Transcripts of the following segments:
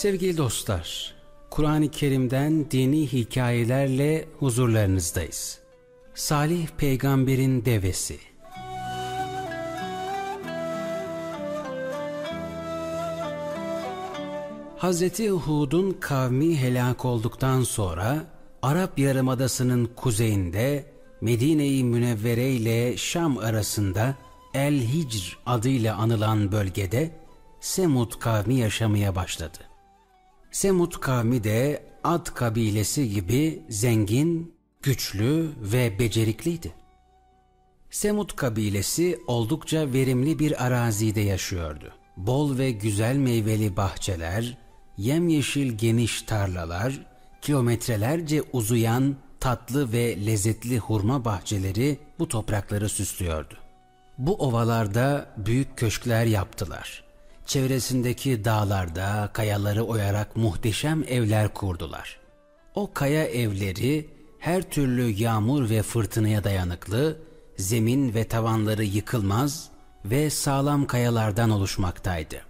Sevgili dostlar, Kur'an-ı Kerim'den dini hikayelerle huzurlarınızdayız. Salih peygamberin devesi Hazreti Hud'un kavmi helak olduktan sonra Arap Yarımadası'nın kuzeyinde Medine-i Münevvere ile Şam arasında El Hicr adıyla anılan bölgede Semud kavmi yaşamaya başladı. Semud kavmi de Ad kabilesi gibi zengin, güçlü ve becerikliydi. Semud kabilesi oldukça verimli bir arazide yaşıyordu. Bol ve güzel meyveli bahçeler, yemyeşil geniş tarlalar, kilometrelerce uzayan tatlı ve lezzetli hurma bahçeleri bu toprakları süslüyordu. Bu ovalarda büyük köşkler yaptılar. Çevresindeki dağlarda kayaları oyarak muhteşem evler kurdular. O kaya evleri her türlü yağmur ve fırtınaya dayanıklı, zemin ve tavanları yıkılmaz ve sağlam kayalardan oluşmaktaydı.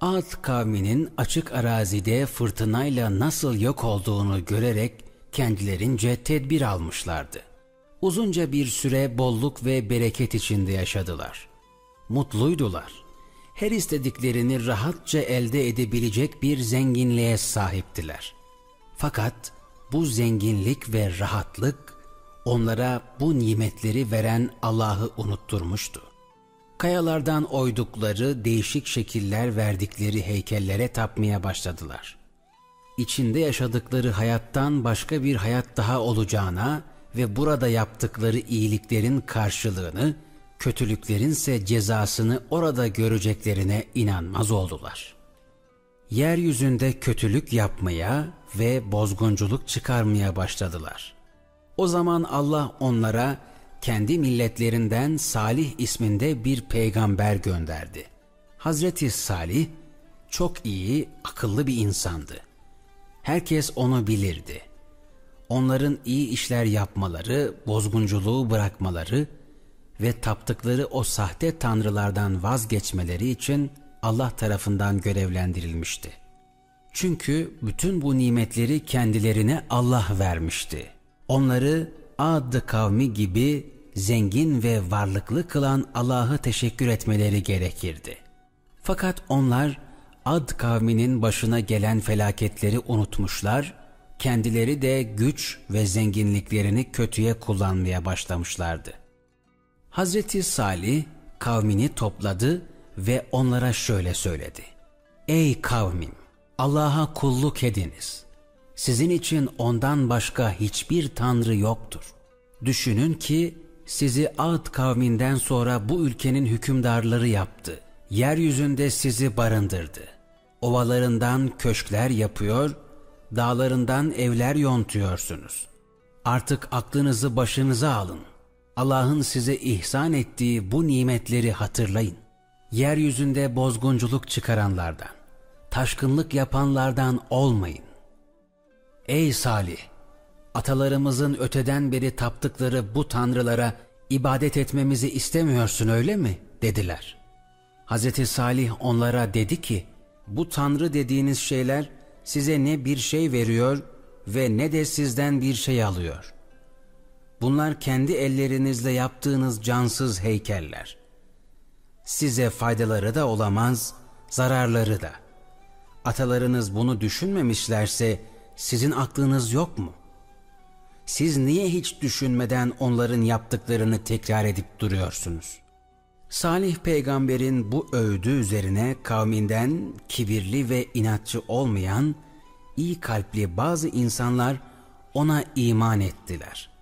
Ad kavminin açık arazide fırtınayla nasıl yok olduğunu görerek kendilerince tedbir almışlardı. Uzunca bir süre bolluk ve bereket içinde yaşadılar. Mutluydular. Her istediklerini rahatça elde edebilecek bir zenginliğe sahiptiler. Fakat bu zenginlik ve rahatlık onlara bu nimetleri veren Allah'ı unutturmuştu. Kayalardan oydukları değişik şekiller verdikleri heykellere tapmaya başladılar. İçinde yaşadıkları hayattan başka bir hayat daha olacağına ve burada yaptıkları iyiliklerin karşılığını, kötülüklerin ise cezasını orada göreceklerine inanmaz oldular. Yeryüzünde kötülük yapmaya ve bozgunculuk çıkarmaya başladılar. O zaman Allah onlara kendi milletlerinden Salih isminde bir peygamber gönderdi. Hazreti Salih çok iyi, akıllı bir insandı. Herkes onu bilirdi. Onların iyi işler yapmaları, bozgunculuğu bırakmaları ve taptıkları o sahte tanrılardan vazgeçmeleri için Allah tarafından görevlendirilmişti. Çünkü bütün bu nimetleri kendilerine Allah vermişti. Onları Ad kavmi gibi zengin ve varlıklı kılan Allah'ı teşekkür etmeleri gerekirdi. Fakat onlar Ad kavminin başına gelen felaketleri unutmuşlar, kendileri de güç ve zenginliklerini kötüye kullanmaya başlamışlardı. Hazreti Salih kavmini topladı ve onlara şöyle söyledi. Ey kavmim! Allah'a kulluk ediniz. Sizin için ondan başka hiçbir tanrı yoktur. Düşünün ki sizi Ad kavminden sonra bu ülkenin hükümdarları yaptı. Yeryüzünde sizi barındırdı. Ovalarından köşkler yapıyor, dağlarından evler yontuyorsunuz. Artık aklınızı başınıza alın. Allah'ın size ihsan ettiği bu nimetleri hatırlayın. Yeryüzünde bozgunculuk çıkaranlardan, taşkınlık yapanlardan olmayın. Ey Salih! Atalarımızın öteden beri taptıkları bu tanrılara ibadet etmemizi istemiyorsun öyle mi? dediler. Hz. Salih onlara dedi ki, bu tanrı dediğiniz şeyler size ne bir şey veriyor ve ne de sizden bir şey alıyor. Bunlar kendi ellerinizle yaptığınız cansız heykeller. Size faydaları da olamaz, zararları da. Atalarınız bunu düşünmemişlerse sizin aklınız yok mu? Siz niye hiç düşünmeden onların yaptıklarını tekrar edip duruyorsunuz? Salih peygamberin bu övdü üzerine kavminden kibirli ve inatçı olmayan iyi kalpli bazı insanlar ona iman ettiler.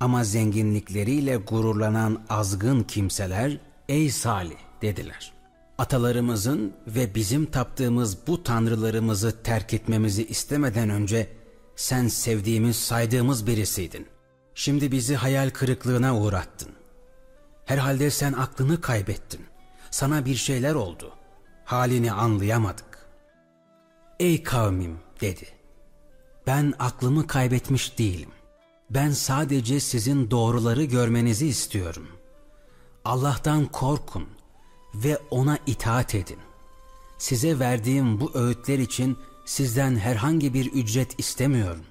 Ama zenginlikleriyle gururlanan azgın kimseler ey Salih dediler. Atalarımızın ve bizim taptığımız bu tanrılarımızı terk etmemizi istemeden önce sen sevdiğimiz saydığımız birisiydin. Şimdi bizi hayal kırıklığına uğrattın. Herhalde sen aklını kaybettin. Sana bir şeyler oldu. Halini anlayamadık. Ey kavmim dedi. Ben aklımı kaybetmiş değilim. Ben sadece sizin doğruları görmenizi istiyorum. Allah'tan korkun ve ona itaat edin. size verdiğim bu öğütler için sizden herhangi bir ücret istemiyorum.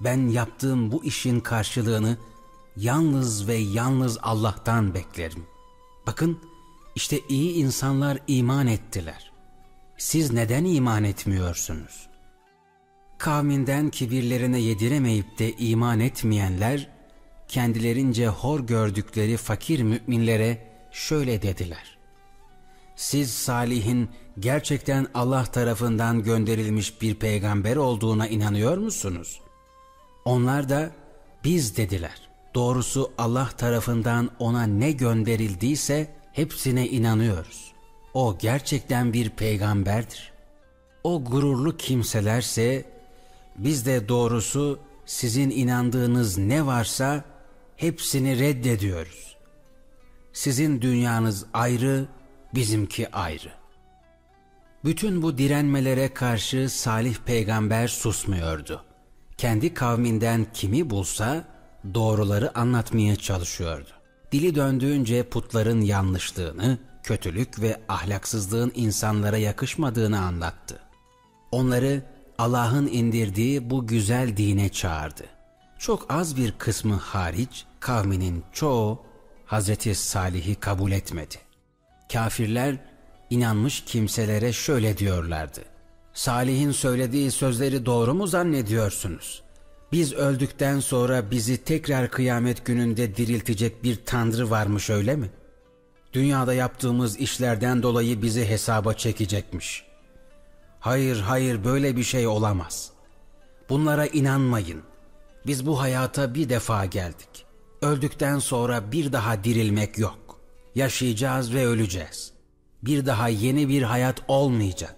Ben yaptığım bu işin karşılığını yalnız ve yalnız Allah'tan beklerim. Bakın işte iyi insanlar iman ettiler. Siz neden iman etmiyorsunuz? Kavminden kibirlerine yediremeyip de iman etmeyenler, kendilerince hor gördükleri fakir müminlere şöyle dediler. Siz Salih'in gerçekten Allah tarafından gönderilmiş bir peygamber olduğuna inanıyor musunuz? Onlar da biz dediler. Doğrusu Allah tarafından ona ne gönderildiyse hepsine inanıyoruz. O gerçekten bir peygamberdir. O gururlu kimselerse biz de doğrusu sizin inandığınız ne varsa hepsini reddediyoruz. Sizin dünyanız ayrı, bizimki ayrı. Bütün bu direnmelere karşı Salih peygamber susmuyordu. Kendi kavminden kimi bulsa doğruları anlatmaya çalışıyordu. Dili döndüğünce putların yanlışlığını, kötülük ve ahlaksızlığın insanlara yakışmadığını anlattı. Onları Allah'ın indirdiği bu güzel dine çağırdı. Çok az bir kısmı hariç kavminin çoğu Hazreti Salih'i kabul etmedi. Kafirler inanmış kimselere şöyle diyorlardı. Salih'in söylediği sözleri doğru mu zannediyorsunuz? Biz öldükten sonra bizi tekrar kıyamet gününde diriltecek bir tanrı varmış öyle mi? Dünyada yaptığımız işlerden dolayı bizi hesaba çekecekmiş. Hayır hayır böyle bir şey olamaz. Bunlara inanmayın. Biz bu hayata bir defa geldik. Öldükten sonra bir daha dirilmek yok. Yaşayacağız ve öleceğiz. Bir daha yeni bir hayat olmayacak.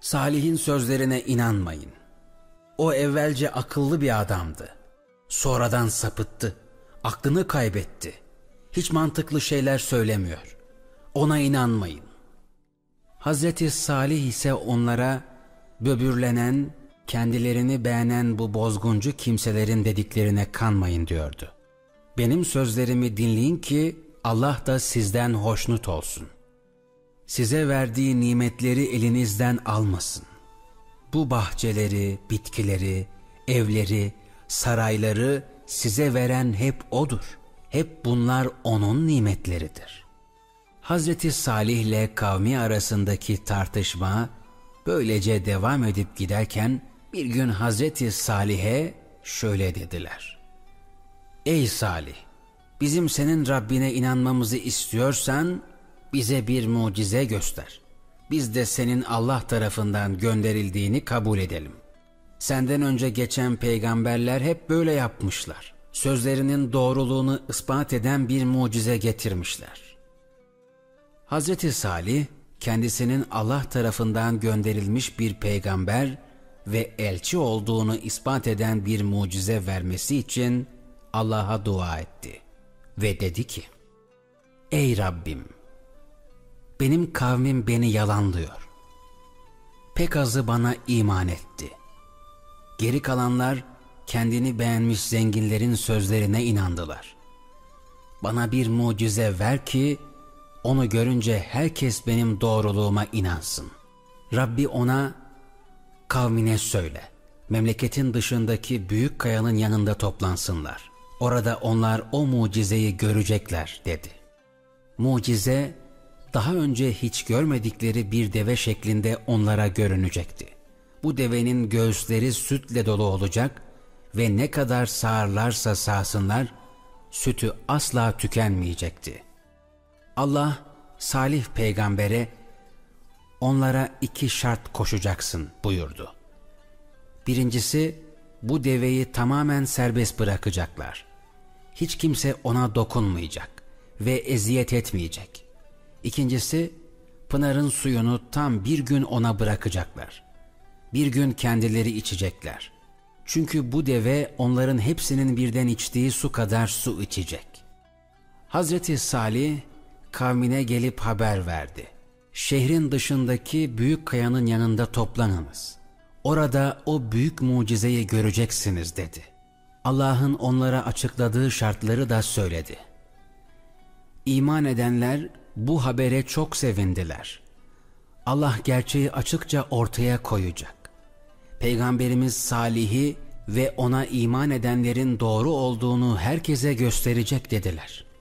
Salih'in sözlerine inanmayın. O evvelce akıllı bir adamdı. Sonradan sapıttı. Aklını kaybetti. Hiç mantıklı şeyler söylemiyor. Ona inanmayın. Hazreti Salih ise onlara böbürlenen, kendilerini beğenen bu bozguncu kimselerin dediklerine kanmayın diyordu. Benim sözlerimi dinleyin ki Allah da sizden hoşnut olsun. Size verdiği nimetleri elinizden almasın. Bu bahçeleri, bitkileri, evleri, sarayları size veren hep O'dur. Hep bunlar O'nun nimetleridir. Hazreti Salih ile kavmi arasındaki tartışma böylece devam edip giderken bir gün Hazreti Salih'e şöyle dediler. Ey Salih! Bizim senin Rabbine inanmamızı istiyorsan bize bir mucize göster. Biz de senin Allah tarafından gönderildiğini kabul edelim. Senden önce geçen peygamberler hep böyle yapmışlar. Sözlerinin doğruluğunu ispat eden bir mucize getirmişler. Hazreti Salih kendisinin Allah tarafından gönderilmiş bir peygamber ve elçi olduğunu ispat eden bir mucize vermesi için Allah'a dua etti ve dedi ki Ey Rabbim benim kavmim beni yalanlıyor. Pek azı bana iman etti. Geri kalanlar kendini beğenmiş zenginlerin sözlerine inandılar. Bana bir mucize ver ki onu görünce herkes benim doğruluğuma inansın. Rabbi ona kavmine söyle. Memleketin dışındaki büyük kayanın yanında toplansınlar. Orada onlar o mucizeyi görecekler dedi. Mucize daha önce hiç görmedikleri bir deve şeklinde onlara görünecekti. Bu devenin göğüsleri sütle dolu olacak ve ne kadar sağırlarsa sağsınlar sütü asla tükenmeyecekti.'' Allah Salih peygambere onlara iki şart koşacaksın buyurdu. Birincisi bu deveyi tamamen serbest bırakacaklar. Hiç kimse ona dokunmayacak ve eziyet etmeyecek. İkincisi pınarın suyunu tam bir gün ona bırakacaklar. Bir gün kendileri içecekler. Çünkü bu deve onların hepsinin birden içtiği su kadar su içecek. Hazreti Salih kavmine gelip haber verdi. Şehrin dışındaki büyük kayanın yanında toplanınız. Orada o büyük mucizeyi göreceksiniz dedi. Allah'ın onlara açıkladığı şartları da söyledi. İman edenler bu habere çok sevindiler. Allah gerçeği açıkça ortaya koyacak. Peygamberimiz Salih'i ve ona iman edenlerin doğru olduğunu herkese gösterecek dediler.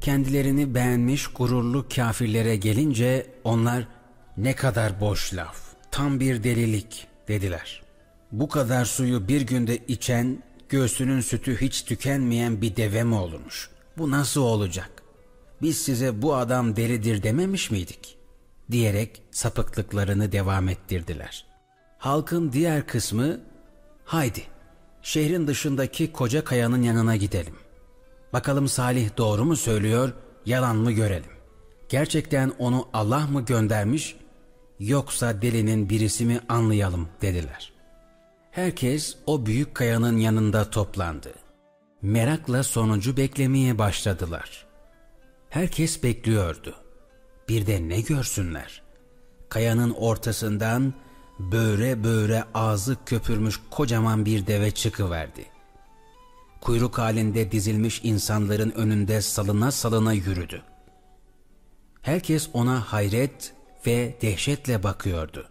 Kendilerini beğenmiş gururlu kafirlere gelince onlar ne kadar boş laf, tam bir delilik dediler. Bu kadar suyu bir günde içen, göğsünün sütü hiç tükenmeyen bir deve mi olurmuş? Bu nasıl olacak? Biz size bu adam delidir dememiş miydik? Diyerek sapıklıklarını devam ettirdiler. Halkın diğer kısmı, haydi şehrin dışındaki koca kayanın yanına gidelim. Bakalım Salih doğru mu söylüyor, yalan mı görelim. Gerçekten onu Allah mı göndermiş yoksa delinin birisi mi anlayalım dediler. Herkes o büyük kayanın yanında toplandı. Merakla sonucu beklemeye başladılar. Herkes bekliyordu. Bir de ne görsünler? Kayanın ortasından böğre böğre ağzı köpürmüş kocaman bir deve çıkıverdi. Kuyruk halinde dizilmiş insanların önünde salına salına yürüdü. Herkes ona hayret ve dehşetle bakıyordu.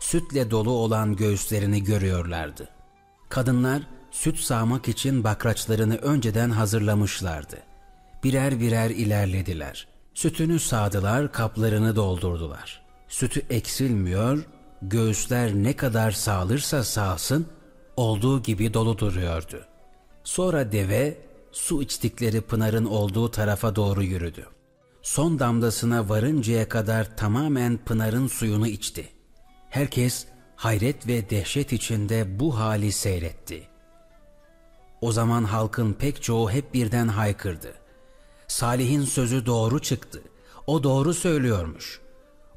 Sütle dolu olan göğüslerini görüyorlardı. Kadınlar süt sağmak için bakraçlarını önceden hazırlamışlardı. Birer birer ilerlediler. Sütünü sağdılar, kaplarını doldurdular. Sütü eksilmiyor, göğüsler ne kadar sağlırsa sağsın, olduğu gibi dolu duruyordu. Sonra deve, su içtikleri pınarın olduğu tarafa doğru yürüdü son damlasına varıncaya kadar tamamen pınarın suyunu içti. Herkes hayret ve dehşet içinde bu hali seyretti. O zaman halkın pek çoğu hep birden haykırdı. Salih'in sözü doğru çıktı. O doğru söylüyormuş.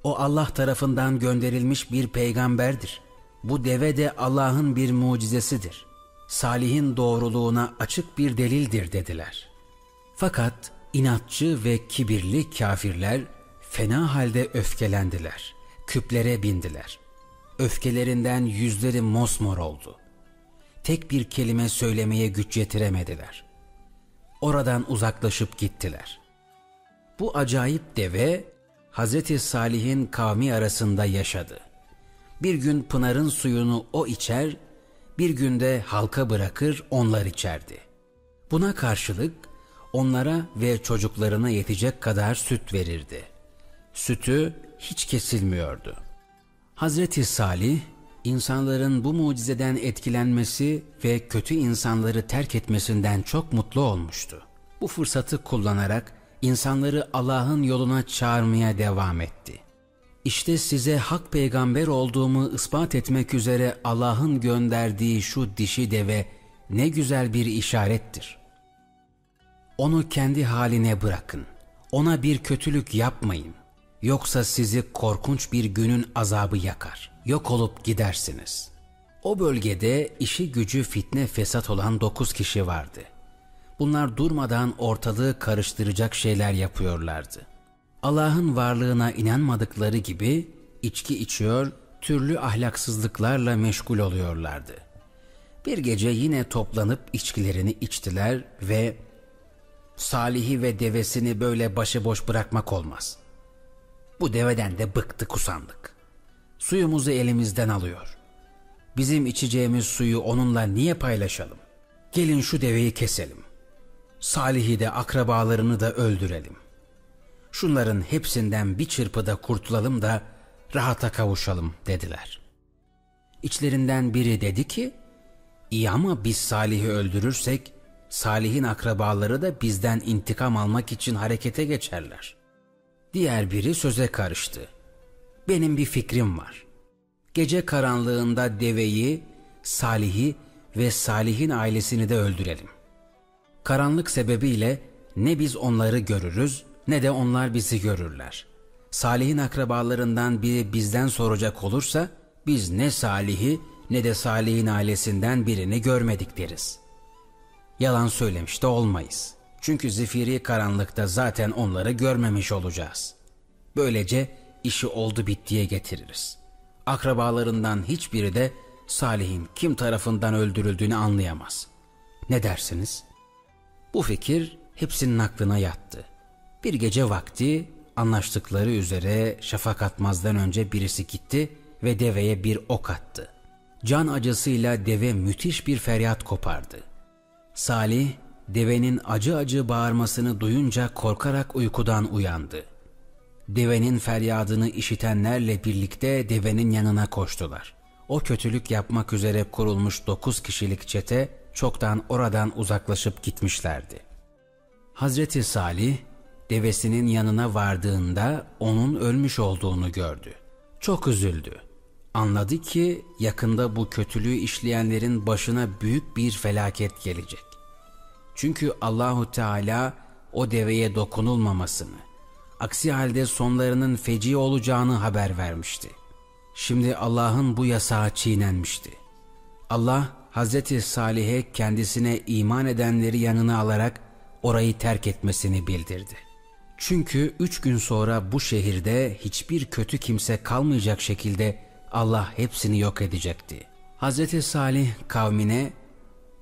O Allah tarafından gönderilmiş bir peygamberdir. Bu deve de Allah'ın bir mucizesidir. Salih'in doğruluğuna açık bir delildir dediler. Fakat İnatçı ve kibirli kafirler fena halde öfkelendiler. Küplere bindiler. Öfkelerinden yüzleri mosmor oldu. Tek bir kelime söylemeye güç yetiremediler. Oradan uzaklaşıp gittiler. Bu acayip deve Hazreti Salih'in kavmi arasında yaşadı. Bir gün pınarın suyunu o içer, bir günde halka bırakır onlar içerdi. Buna karşılık onlara ve çocuklarına yetecek kadar süt verirdi. Sütü hiç kesilmiyordu. Hazreti Salih, insanların bu mucizeden etkilenmesi ve kötü insanları terk etmesinden çok mutlu olmuştu. Bu fırsatı kullanarak insanları Allah'ın yoluna çağırmaya devam etti. İşte size hak peygamber olduğumu ispat etmek üzere Allah'ın gönderdiği şu dişi deve ne güzel bir işarettir.'' Onu kendi haline bırakın. Ona bir kötülük yapmayın. Yoksa sizi korkunç bir günün azabı yakar. Yok olup gidersiniz. O bölgede işi gücü fitne fesat olan dokuz kişi vardı. Bunlar durmadan ortalığı karıştıracak şeyler yapıyorlardı. Allah'ın varlığına inanmadıkları gibi içki içiyor, türlü ahlaksızlıklarla meşgul oluyorlardı. Bir gece yine toplanıp içkilerini içtiler ve Salih'i ve devesini böyle başıboş bırakmak olmaz. Bu deveden de bıktık usandık. Suyumuzu elimizden alıyor. Bizim içeceğimiz suyu onunla niye paylaşalım? Gelin şu deveyi keselim. Salih'i de akrabalarını da öldürelim. Şunların hepsinden bir çırpıda kurtulalım da rahata kavuşalım dediler. İçlerinden biri dedi ki, iyi ama biz Salih'i öldürürsek Salih'in akrabaları da bizden intikam almak için harekete geçerler. Diğer biri söze karıştı. Benim bir fikrim var. Gece karanlığında deveyi, Salih'i ve Salih'in ailesini de öldürelim. Karanlık sebebiyle ne biz onları görürüz ne de onlar bizi görürler. Salih'in akrabalarından biri bizden soracak olursa biz ne Salih'i ne de Salih'in ailesinden birini görmedik deriz.'' Yalan söylemiş de olmayız. Çünkü zifiri karanlıkta zaten onları görmemiş olacağız. Böylece işi oldu bittiye getiririz. Akrabalarından hiçbiri de Salih'in kim tarafından öldürüldüğünü anlayamaz. Ne dersiniz? Bu fikir hepsinin aklına yattı. Bir gece vakti anlaştıkları üzere şafak atmazdan önce birisi gitti ve deveye bir ok attı. Can acısıyla deve müthiş bir feryat kopardı. Salih, devenin acı acı bağırmasını duyunca korkarak uykudan uyandı. Devenin feryadını işitenlerle birlikte devenin yanına koştular. O kötülük yapmak üzere kurulmuş dokuz kişilik çete çoktan oradan uzaklaşıp gitmişlerdi. Hazreti Salih, devesinin yanına vardığında onun ölmüş olduğunu gördü. Çok üzüldü. Anladı ki yakında bu kötülüğü işleyenlerin başına büyük bir felaket gelecek. Çünkü Allahu Teala o deveye dokunulmamasını, aksi halde sonlarının feci olacağını haber vermişti. Şimdi Allah'ın bu yasağı çiğnenmişti. Allah Hazreti Salih'e kendisine iman edenleri yanına alarak orayı terk etmesini bildirdi. Çünkü üç gün sonra bu şehirde hiçbir kötü kimse kalmayacak şekilde Allah hepsini yok edecekti. Hazreti Salih kavmine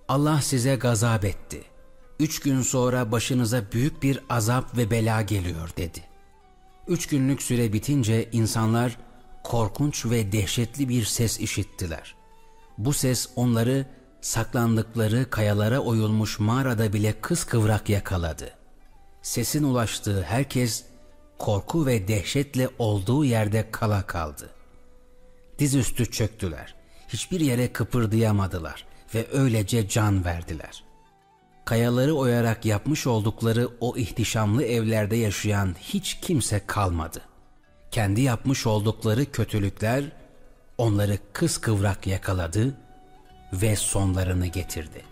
Allah size gazap etti. Üç gün sonra başınıza büyük bir azap ve bela geliyor dedi. Üç günlük süre bitince insanlar korkunç ve dehşetli bir ses işittiler. Bu ses onları saklandıkları kayalara oyulmuş mağarada bile kıskıvrak yakaladı. Sesin ulaştığı herkes korku ve dehşetle olduğu yerde kala kaldı. Dizüstü çöktüler. Hiçbir yere kıpırdayamadılar ve öylece can verdiler. Kayaları oyarak yapmış oldukları o ihtişamlı evlerde yaşayan hiç kimse kalmadı. Kendi yapmış oldukları kötülükler onları kıskıvrak yakaladı ve sonlarını getirdi.''